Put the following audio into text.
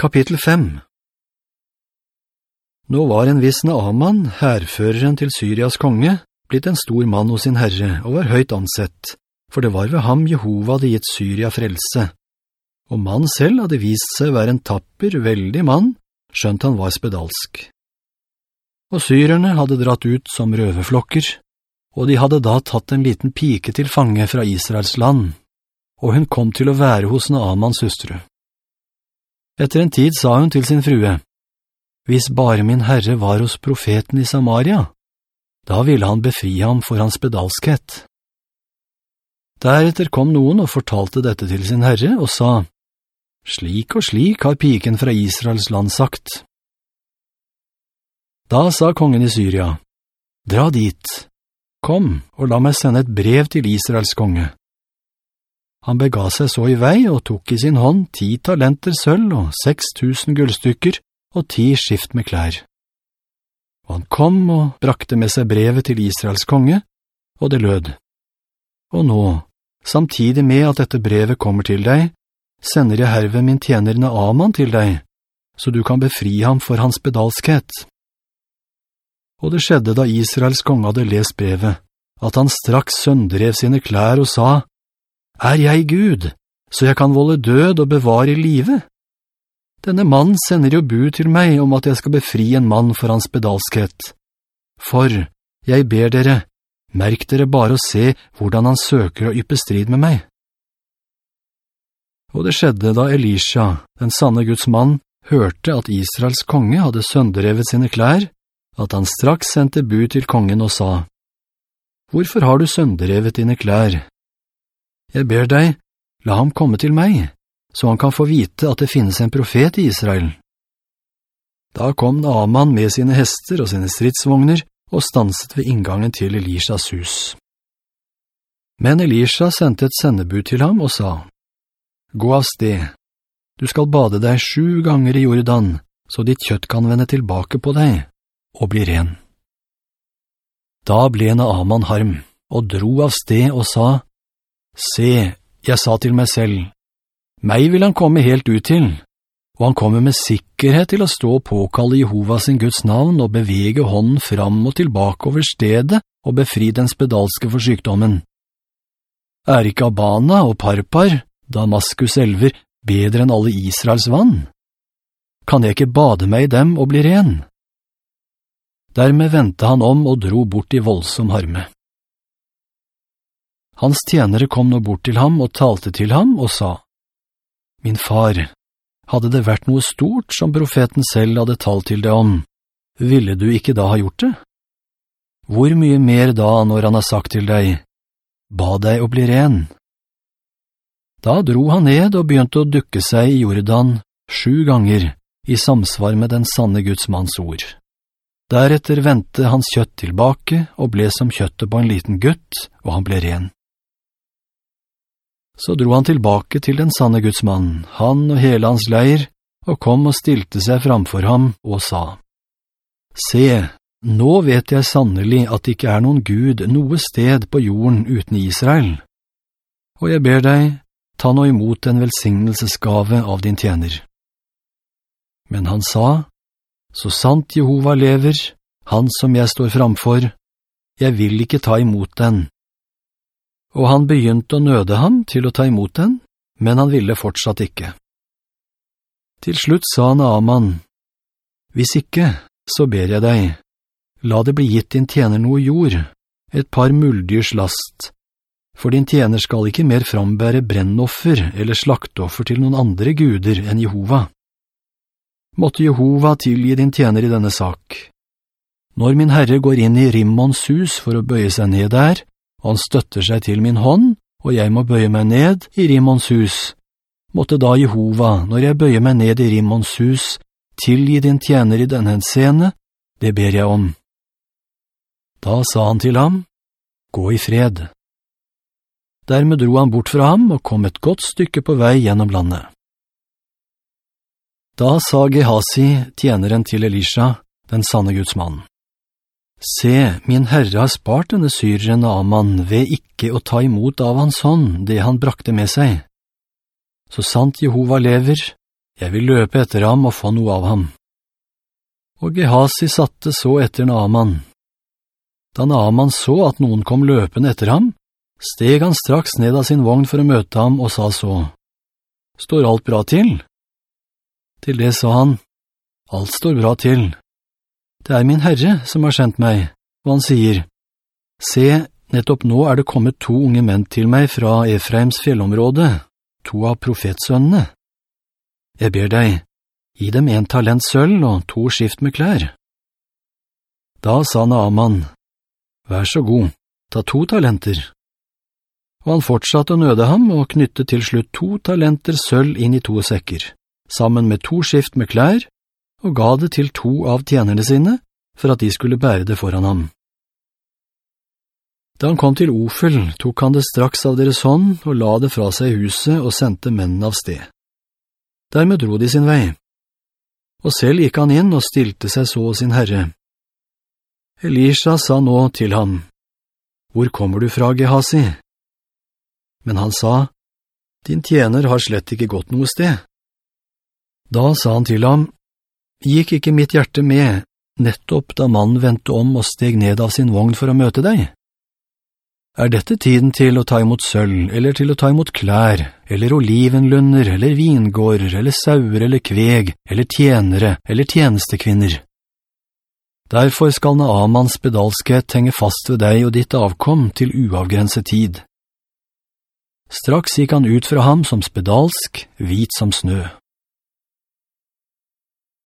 Kapittel 5 Nå var en viss Naaman, herføreren til Syrias konge, blitt en stor mann hos sin herre og var høyt ansett, for det var ved ham Jehova hadde gitt Syria frelse. Og mann selv hadde vist seg være en tapper, veldig mann, skjønt han var spedalsk. Og syrerne hadde dratt ut som røveflokker, og de hadde da tatt en liten pike til fange fra Israels land, og hun kom til å være hos Naamans hustru. Etter en tid sa hun til sin frue, «Hvis bare min herre var hos profeten i Samaria, da ville han befri ham for hans bedalskhet.» Deretter kom noen og fortalte dette til sin herre og sa, «Slik og slik har piken fra Israels land sagt.» Da sa kongen i Syria, «Dra dit, kom og la meg sende et brev til Israels konge.» Han bega seg så i vei og tok i sin hånd ti talenter sølv og seks tusen gullstykker og ti skift med klær. Og han kom og brakte med seg brevet til Israels konge, og det lød. Og nå, samtidig med at dette brevet kommer til deg, sender jeg herve min tjener Naaman til deg, så du kan befri ham for hans bedalskhet. Og det skjedde da Israels konge hadde lest brevet, at han straks søndrev sine klær og sa, er jeg Gud, så jeg kan volde død og bevare livet? Denne mann sender jo bud til meg om at jeg skal befri en mann for hans bedalskhet. For, jeg ber dere, merk dere bare å se hvordan han søker å yppe strid med meg. Og det skjedde da Elisha, den sanne Guds mann, hørte at Israels konge hadde sønderevet sine klær, at han straks sendte bud til kongen og sa, «Hvorfor har du sønderevet dine klær? Jeg ber deg, la ham komme til meg, så han kan få vite at det finnes en profet i Israel. Da kom Naaman med sine hester og sine stridsvogner og stanset ved inngangen til Elishas hus. Men Elisha sendte et sendebud til ham og sa, «Gå av sted. Du skal bade deg sju ganger i Jordan, så ditt kjøtt kan vende tilbake på deg, og bli ren.» Da ble Naaman harm, og dro av sted og sa, Se, jeg sa til meg selv, meg vil han komme helt ut til, og han kommer med sikkerhet til å stå og påkalle Jehova sin Guds navn og bevege hånden fram og tilbake over stedet og befri den spedalske for sykdommen. Er ikke Abana og Parpar, Damaskus elver, bedre enn alle Israels vann? Kan jeg ikke bade meg i dem og bli ren? Dermed ventet han om og dro bort i voldsom harme. Hans tjenere kom nå bort til ham og talte til ham og sa, «Min far, hadde det vært noe stort som profeten selv hadde talt til deg om, ville du ikke da ha gjort det? Hvor mye mer da når han har sagt til deg, «Ba deg å bli ren?» Da dro han ned og begynte å dukke seg i Jordan sju ganger i samsvar med den sanne Guds manns ord. Deretter ventet hans kjøtt tilbake og ble som kjøttet på en liten gutt, og han ble ren. Så dro han tilbake til den sanne Guds mann, han og hele hans leir, og kom og stilte seg framfor ham og sa, «Se, nå vet jeg sannelig at det ikke er noen Gud noe sted på jorden uten Israel. Og jeg ber deg, ta nå imot en velsignelsesgave av din tjener.» Men han sa, «Så sant Jehova lever, han som jeg står framfor, jeg vil ikke ta imot den, og han begynte å nøde ham til å ta imot den, men han ville fortsatt ikke. Til slutt sa Naaman, «Hvis ikke, så ber jeg deg, la det bli gitt din tjener noe jord, et par muldyrs last, for din tjener skal ikke mer frambære brennoffer eller slaktoffer til noen andre guder enn Jehova. Måtte Jehova tilgi din tjener i denne sak. Når min herre går inn i Rimmons hus for å bøye seg ned der, han støtter seg til min hånd, og jeg må bøye meg ned i Rimons hus. Måtte da Jehova, når jeg bøyer meg ned i Rimons hus, tilgi din tjener i denne scene, det ber jeg om. Da sa han til ham, gå i fred. Dermed dro han bort fra ham og kom et godt stykke på vei gjennom landet. Da sa Gehazi, tjeneren til Elisha, den sanne Guds mann. Se, min herre har spart denne syreren Aman ved ikke å ta imot av hans hånd det han brakte med seg. Så sant Jehova lever, Jeg vil løpe etter ham og få noe av ham. Og Gehazi satte så etter Naaman. Da Naaman så at noen kom løpende etter ham, steg han straks ned av sin vogn for å møte ham og sa så, «Står alt bra til?» Til det sa han, «Alt står bra til. Det er min Herre som har sendt meg.» Og han sier, «Se, nettopp nå er det kommet to unge menn til meg fra Efraims fjellområde, to av profetsønnene. Jeg ber deg, gi dem en talent sølv og to skift med klær.» Da sa Naaman, «Vær så god, ta to talenter.» Og han fortsatte å nøde ham og knytte til slutt to talenter sølv inn i to sekker, sammen med to skift med klær, og ga det til to av tjenerne sine, for at de skulle bære det foran ham. Da han kom til Ofel, tok han det straks av deres hånd og la det fra seg i huset og sendte mennene av sted. Dermed dro de sin vei. Og selv gikk han inn og stilte seg så sin herre. Elisha sa nå til ham, «Hvor kommer du fra, Gehazi?» Men han sa, «Din tjener har slett ikke gått noe sted.» Da sa han til ham, «Gikk ikke mitt hjerte med, nettopp da mannen ventet om og steg ned av sin vogn for å møte deg? Er dette tiden til å ta imot sølv, eller til å ta imot klær, eller olivenlunner, eller vingårder, eller sauer, eller kveg, eller tjenere, eller tjenestekvinner?» Derfor skal Naamans bedalskhet henge fast ved deg og ditt avkom til uavgrenset tid. Straks gikk han ut fra ham som spedalsk, hvit som snø.